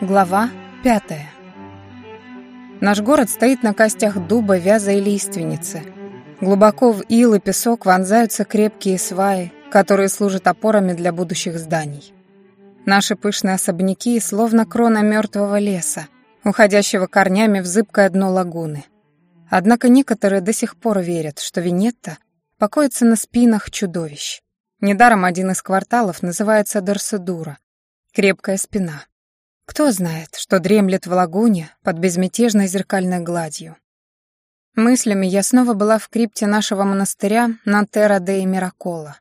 Глава пятая. Наш город стоит на костях дуба, вяза и лиственницы. Глубоко в ил и песок вонзаются крепкие сваи, которые служат опорами для будущих зданий. Наши пышные особняки словно крона мертвого леса, уходящего корнями в зыбкое дно лагуны. Однако некоторые до сих пор верят, что Венетта покоится на спинах чудовищ. Недаром один из кварталов называется Дорседура — крепкая спина. Кто знает, что дремлет в лагуне под безмятежной зеркальной гладью. Мыслями я снова была в крипте нашего монастыря на Терра де Миракола,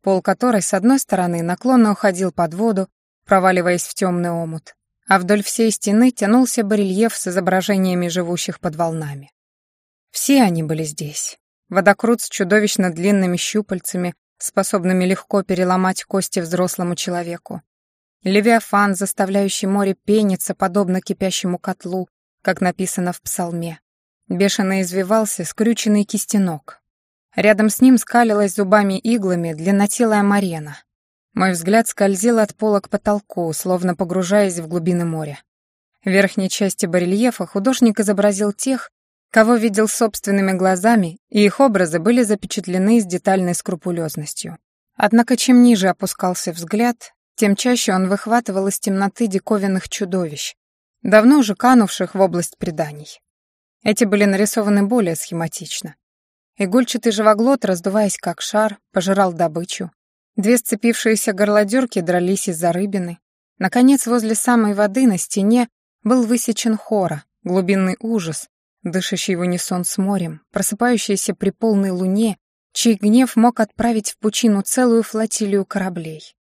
пол которой с одной стороны наклонно уходил под воду, проваливаясь в темный омут, а вдоль всей стены тянулся барельеф с изображениями живущих под волнами. Все они были здесь. Водокрут с чудовищно длинными щупальцами, способными легко переломать кости взрослому человеку. Левиафан, заставляющий море пениться, подобно кипящему котлу, как написано в псалме. Бешено извивался скрюченный кистенок. Рядом с ним скалилась зубами-иглами длиннотелая марена. Мой взгляд скользил от пола к потолку, словно погружаясь в глубины моря. В верхней части барельефа художник изобразил тех, кого видел собственными глазами, и их образы были запечатлены с детальной скрупулезностью. Однако чем ниже опускался взгляд, тем чаще он выхватывал из темноты диковинных чудовищ, давно уже канувших в область преданий. Эти были нарисованы более схематично. Игольчатый живоглот, раздуваясь как шар, пожирал добычу. Две сцепившиеся горлодерки дрались из-за рыбины. Наконец, возле самой воды на стене был высечен хора, глубинный ужас, дышащий в унисон с морем, просыпающийся при полной луне, чей гнев мог отправить в пучину целую флотилию кораблей.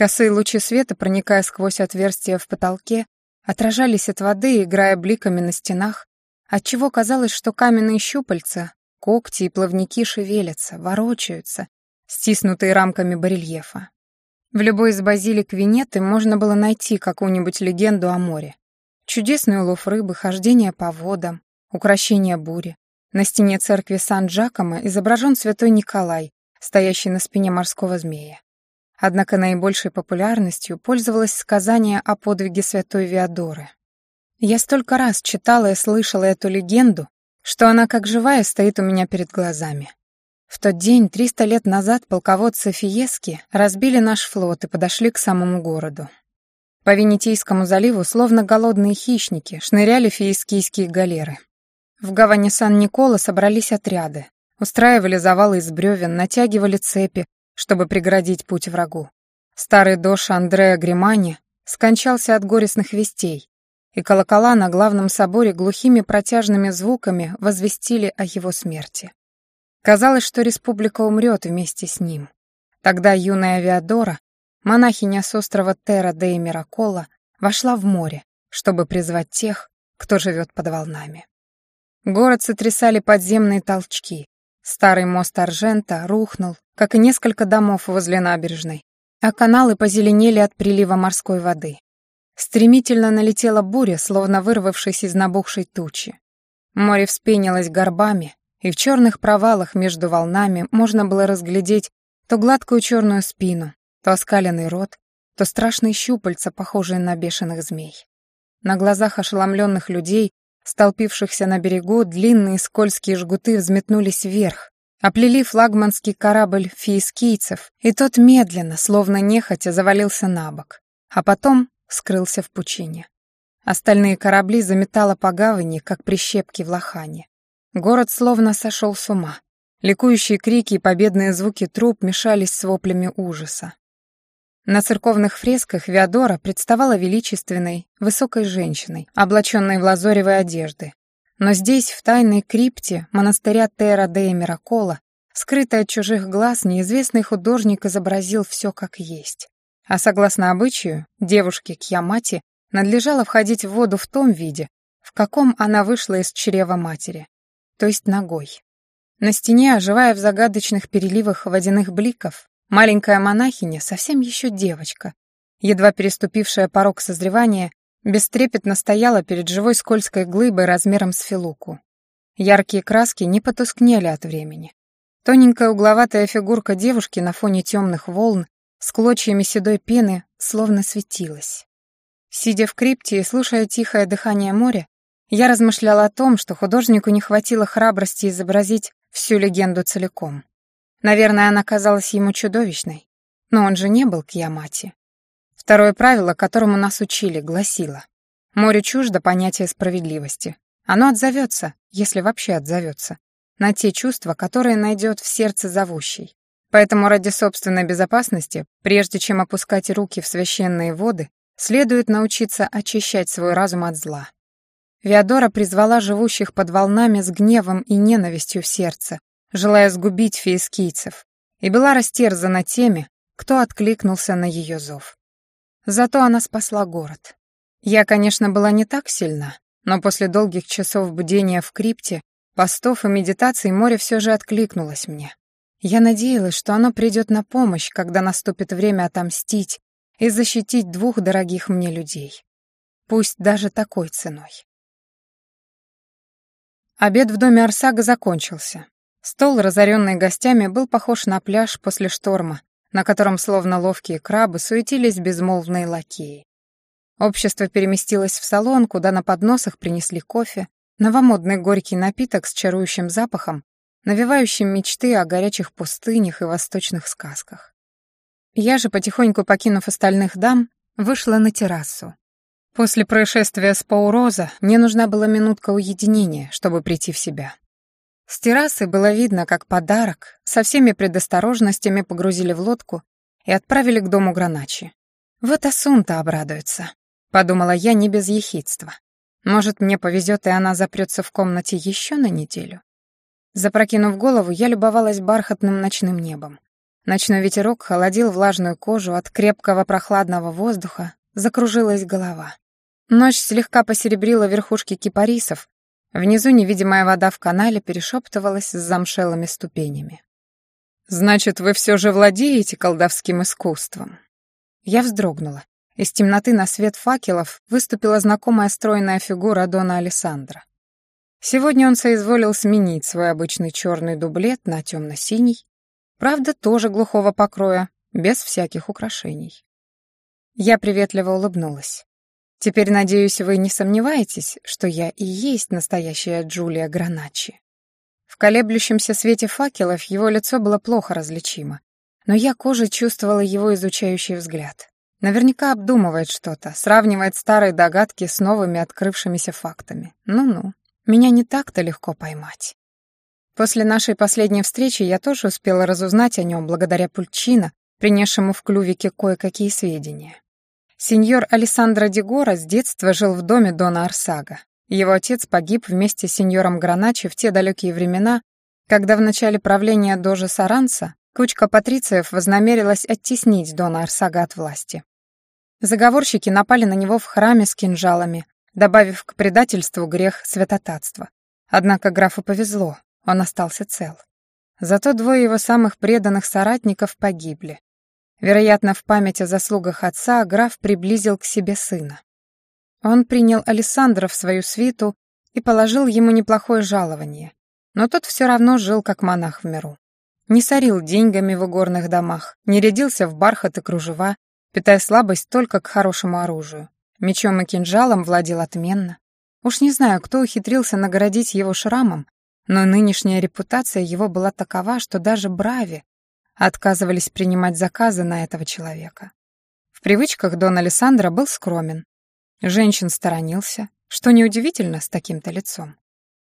Косые лучи света, проникая сквозь отверстия в потолке, отражались от воды, играя бликами на стенах, отчего казалось, что каменные щупальца, когти и плавники шевелятся, ворочаются, стиснутые рамками барельефа. В любой из базилик Венеты можно было найти какую-нибудь легенду о море. Чудесный улов рыбы, хождение по водам, украшение бури. На стене церкви Сан-Джакомо изображен святой Николай, стоящий на спине морского змея. Однако наибольшей популярностью пользовалось сказание о подвиге святой Виадоры. Я столько раз читала и слышала эту легенду, что она как живая стоит у меня перед глазами. В тот день, 300 лет назад, полководцы Фиески разбили наш флот и подошли к самому городу. По Венетийскому заливу, словно голодные хищники, шныряли фиескийские галеры. В гавани Сан-Никола собрались отряды, устраивали завалы из бревен, натягивали цепи, чтобы преградить путь врагу. Старый дош Андреа Гримани скончался от горестных вестей, и колокола на главном соборе глухими протяжными звуками возвестили о его смерти. Казалось, что республика умрет вместе с ним. Тогда юная Авиадора, монахиня с острова Терра де Миракола, вошла в море, чтобы призвать тех, кто живет под волнами. Город сотрясали подземные толчки. Старый мост Аржента рухнул, как и несколько домов возле набережной, а каналы позеленели от прилива морской воды. Стремительно налетела буря, словно вырвавшись из набухшей тучи. Море вспенилось горбами, и в черных провалах между волнами можно было разглядеть то гладкую черную спину, то оскаленный рот, то страшные щупальца, похожие на бешеных змей. На глазах ошеломленных людей, столпившихся на берегу, длинные скользкие жгуты взметнулись вверх, Оплели флагманский корабль фиискийцев, и тот медленно, словно нехотя, завалился на бок, а потом скрылся в пучине. Остальные корабли заметало по гавани, как прищепки в лохане. Город словно сошел с ума. Ликующие крики и победные звуки труп мешались с воплями ужаса. На церковных фресках Виадора представала величественной, высокой женщиной, облаченной в лазоревые одежды, но здесь, в тайной крипте монастыря Терра де Миракола, скрытый от чужих глаз, неизвестный художник изобразил все как есть. А согласно обычаю, девушке Кьямати надлежало входить в воду в том виде, в каком она вышла из чрева матери, то есть ногой. На стене, оживая в загадочных переливах водяных бликов, маленькая монахиня, совсем еще девочка, едва переступившая порог созревания, бестрепетно стояла перед живой скользкой глыбой размером с филуку. Яркие краски не потускнели от времени. Тоненькая угловатая фигурка девушки на фоне темных волн с клочьями седой пены словно светилась. Сидя в крипте и слушая тихое дыхание моря, я размышляла о том, что художнику не хватило храбрости изобразить всю легенду целиком. Наверное, она казалась ему чудовищной, но он же не был Кьямати. Второе правило, которому нас учили, гласило «Море чуждо понятие справедливости. Оно отзовется, если вообще отзовется, на те чувства, которые найдет в сердце зовущей. Поэтому ради собственной безопасности, прежде чем опускать руки в священные воды, следует научиться очищать свой разум от зла. Виадора призвала живущих под волнами с гневом и ненавистью в сердце, желая сгубить феискийцев, и была растерзана теми, кто откликнулся на ее зов. Зато она спасла город. Я, конечно, была не так сильна, но после долгих часов бдения в крипте, постов и медитаций море все же откликнулось мне. Я надеялась, что оно придет на помощь, когда наступит время отомстить и защитить двух дорогих мне людей. Пусть даже такой ценой. Обед в доме Арсага закончился. Стол, разоренный гостями, был похож на пляж после шторма, на котором, словно ловкие крабы, суетились безмолвные лакеи. Общество переместилось в салон, куда на подносах принесли кофе, новомодный горький напиток с чарующим запахом, навевающим мечты о горячих пустынях и восточных сказках. Я же, потихоньку покинув остальных дам, вышла на террасу. После происшествия с Пауроза мне нужна была минутка уединения, чтобы прийти в себя. С террасы было видно, как подарок со всеми предосторожностями погрузили в лодку и отправили к дому Граначи. Вот Асунта обрадуется. Подумала я не без ехидства. Может, мне повезет, и она запрется в комнате еще на неделю? Запрокинув голову, я любовалась бархатным ночным небом. Ночной ветерок холодил влажную кожу, от крепкого прохладного воздуха закружилась голова. Ночь слегка посеребрила верхушки кипарисов, внизу невидимая вода в канале перешептывалась с замшелыми ступенями. «Значит, вы все же владеете колдовским искусством?» Я вздрогнула. Из темноты на свет факелов выступила знакомая стройная фигура Дона Алессандра. Сегодня он соизволил сменить свой обычный черный дублет на темно-синий, правда, тоже глухого покроя, без всяких украшений. Я приветливо улыбнулась. «Теперь, надеюсь, вы не сомневаетесь, что я и есть настоящая Джулия Граначи?» В колеблющемся свете факелов его лицо было плохо различимо, но я кожей чувствовала его изучающий взгляд. Наверняка обдумывает что-то, сравнивает старые догадки с новыми открывшимися фактами. Ну-ну, меня не так-то легко поймать. После нашей последней встречи я тоже успела разузнать о нем благодаря Пульчино, принесшему в клювике кое-какие сведения. Сеньор Алессандро Дегора с детства жил в доме Дона Арсага. Его отец погиб вместе с сеньором Граначи в те далекие времена, когда в начале правления Дожа Саранса кучка патрициев вознамерилась оттеснить Дона Арсага от власти. Заговорщики напали на него в храме с кинжалами, добавив к предательству грех святотатства. Однако графу повезло, он остался цел. Зато двое его самых преданных соратников погибли. Вероятно, в память о заслугах отца граф приблизил к себе сына. Он принял Александра в свою свиту и положил ему неплохое жалование, но тот все равно жил как монах в миру. Не сорил деньгами в игорных домах, не рядился в бархат и кружева, питая слабость только к хорошему оружию. Мечом и кинжалом владел отменно. Уж не знаю, кто ухитрился наградить его шрамом, но нынешняя репутация его была такова, что даже Брави отказывались принимать заказы на этого человека. В привычках Дон Алессандро был скромен. Женщин сторонился, что неудивительно с таким-то лицом.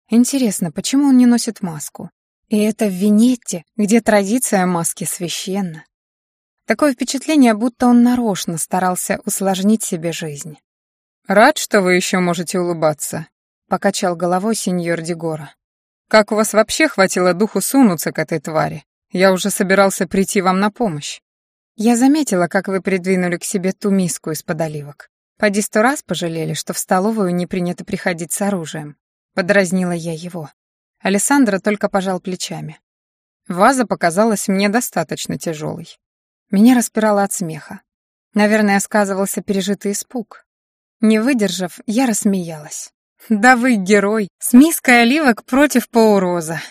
Интересно, почему он не носит маску? И это в Венетте, где традиция маски священна. Такое впечатление, будто он нарочно старался усложнить себе жизнь. «Рад, что вы еще можете улыбаться», — покачал головой сеньор Дегора. «Как у вас вообще хватило духу сунуться к этой твари? Я уже собирался прийти вам на помощь. Я заметила, как вы придвинули к себе ту миску из-под оливок. Поди сто раз пожалели, что в столовую не принято приходить с оружием. Подразнила я его. Александра только пожал плечами. Ваза показалась мне достаточно тяжелой. Меня распирало от смеха. Наверное, сказывался пережитый испуг. Не выдержав, я рассмеялась. «Да вы герой! С миской оливок против Пауроза!»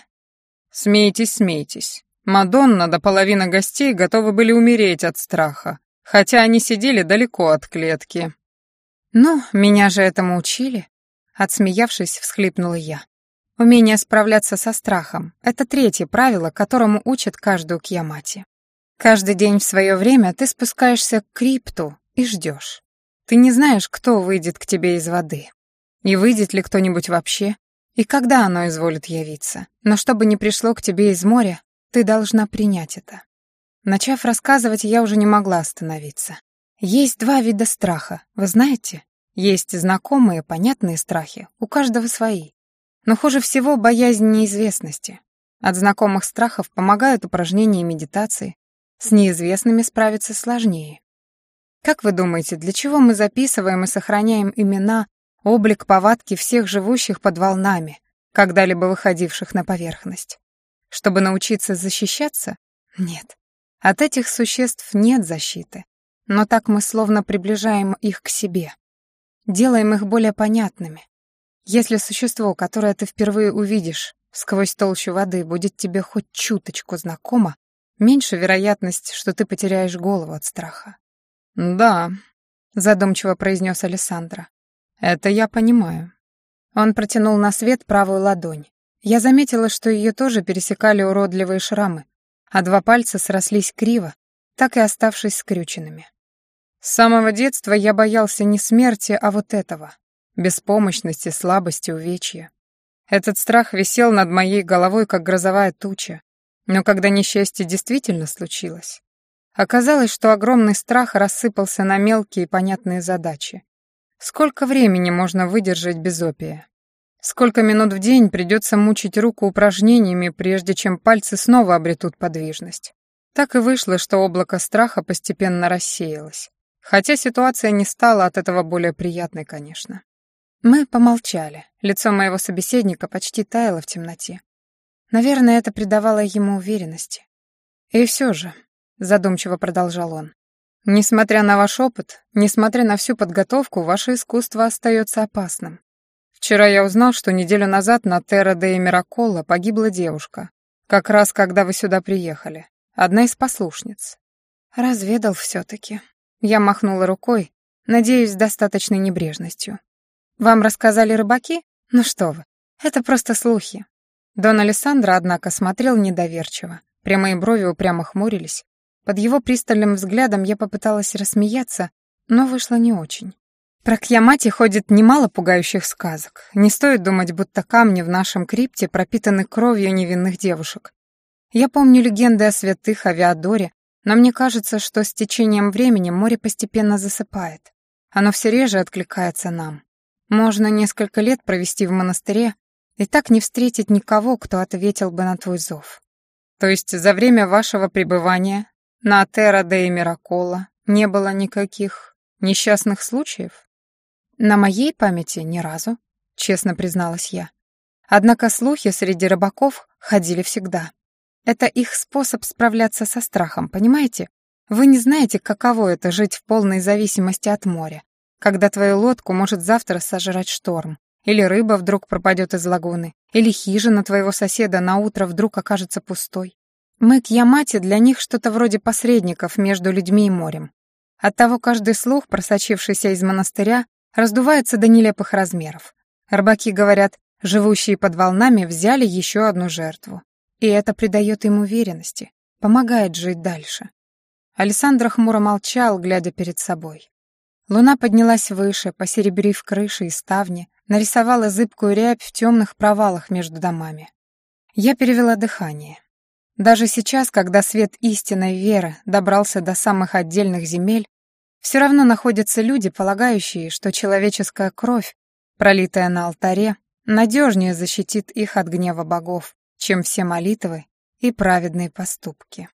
«Смейтесь, смейтесь. Мадонна до половины гостей готовы были умереть от страха, хотя они сидели далеко от клетки». «Ну, меня же этому учили», — отсмеявшись, всхлипнула я. «Умение справляться со страхом — это третье правило, которому учат каждую кьямати. Каждый день в свое время ты спускаешься к крипту и ждешь. Ты не знаешь, кто выйдет к тебе из воды. И выйдет ли кто-нибудь вообще, и когда оно изволит явиться. Но чтобы не пришло к тебе из моря, ты должна принять это. Начав рассказывать, я уже не могла остановиться. Есть два вида страха, вы знаете? Есть знакомые, понятные страхи, у каждого свои. Но хуже всего боязнь неизвестности. От знакомых страхов помогают упражнения и медитации, с неизвестными справиться сложнее. Как вы думаете, для чего мы записываем и сохраняем имена, облик, повадки всех живущих под волнами, когда-либо выходивших на поверхность? Чтобы научиться защищаться? Нет. От этих существ нет защиты. Но так мы словно приближаем их к себе. Делаем их более понятными. Если существо, которое ты впервые увидишь сквозь толщу воды, будет тебе хоть чуточку знакомо, меньше вероятность, что ты потеряешь голову от страха. «Да», — задумчиво произнес Александра. «Это я понимаю». Он протянул на свет правую ладонь. Я заметила, что ее тоже пересекали уродливые шрамы, а два пальца срослись криво, так и оставшись скрюченными. С самого детства я боялся не смерти, а вот этого — беспомощности, слабости, увечья. Этот страх висел над моей головой, как грозовая туча, но когда несчастье действительно случилось, оказалось, что огромный страх рассыпался на мелкие и понятные задачи. Сколько времени можно выдержать без опия? Сколько минут в день придется мучить руку упражнениями, прежде чем пальцы снова обретут подвижность? Так и вышло, что облако страха постепенно рассеялось. Хотя ситуация не стала от этого более приятной, конечно. Мы помолчали. Лицо моего собеседника почти таяло в темноте. Наверное, это придавало ему уверенности. И все же, задумчиво продолжал он, несмотря на ваш опыт, несмотря на всю подготовку, ваше искусство остается опасным. Вчера я узнал, что неделю назад на Терра де Мираколла погибла девушка, как раз когда вы сюда приехали, одна из послушниц. Разведал все-таки. Я махнула рукой, надеюсь, с достаточной небрежностью. Вам рассказали рыбаки? Ну что вы, это просто слухи. Дон Алессандро, однако, смотрел недоверчиво. Прямые брови упрямо хмурились. Под его пристальным взглядом я попыталась рассмеяться, но вышло не очень. Про Кьямати ходит немало пугающих сказок. Не стоит думать, будто камни в нашем крипте пропитаны кровью невинных девушек. Я помню легенды о святых, о Виадоре, но мне кажется, что с течением времени море постепенно засыпает. Оно все реже откликается нам. Можно несколько лет провести в монастыре, и так не встретить никого, кто ответил бы на твой зов. То есть за время вашего пребывания на Терра де Миракола не было никаких несчастных случаев? На моей памяти ни разу, честно призналась я. Однако слухи среди рыбаков ходили всегда. Это их способ справляться со страхом, понимаете? Вы не знаете, каково это жить в полной зависимости от моря, когда твою лодку может завтра сожрать шторм, или рыба вдруг пропадет из лагуны, или хижина твоего соседа на утро вдруг окажется пустой. Мы к Ямате для них что-то вроде посредников между людьми и морем. Оттого каждый слух, просочившийся из монастыря, раздувается до нелепых размеров. Рыбаки говорят, живущие под волнами взяли еще одну жертву. И это придает им уверенности, помогает жить дальше. Александр хмуро молчал, глядя перед собой. Луна поднялась выше, посеребрив крыши и ставни, нарисовала зыбкую рябь в темных провалах между домами. Я перевела дыхание. Даже сейчас, когда свет истинной веры добрался до самых отдельных земель, все равно находятся люди, полагающие, что человеческая кровь, пролитая на алтаре, надежнее защитит их от гнева богов, чем все молитвы и праведные поступки.